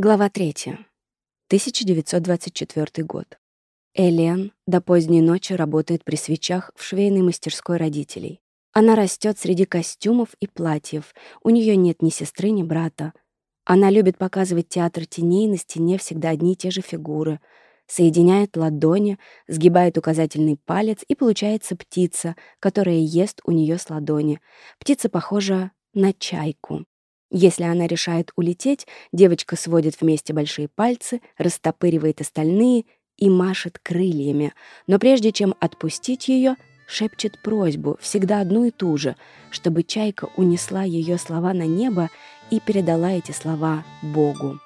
Глава 3. 1924 год. Элен до поздней ночи работает при свечах в швейной мастерской родителей. Она растет среди костюмов и платьев. У нее нет ни сестры, ни брата. Она любит показывать театр теней, на стене всегда одни и те же фигуры. Соединяет ладони, сгибает указательный палец, и получается птица, которая ест у нее с ладони. Птица похожа на чайку. Если она решает улететь, девочка сводит вместе большие пальцы, растопыривает остальные и машет крыльями, но прежде чем отпустить ее, шепчет просьбу, всегда одну и ту же, чтобы чайка унесла ее слова на небо и передала эти слова Богу.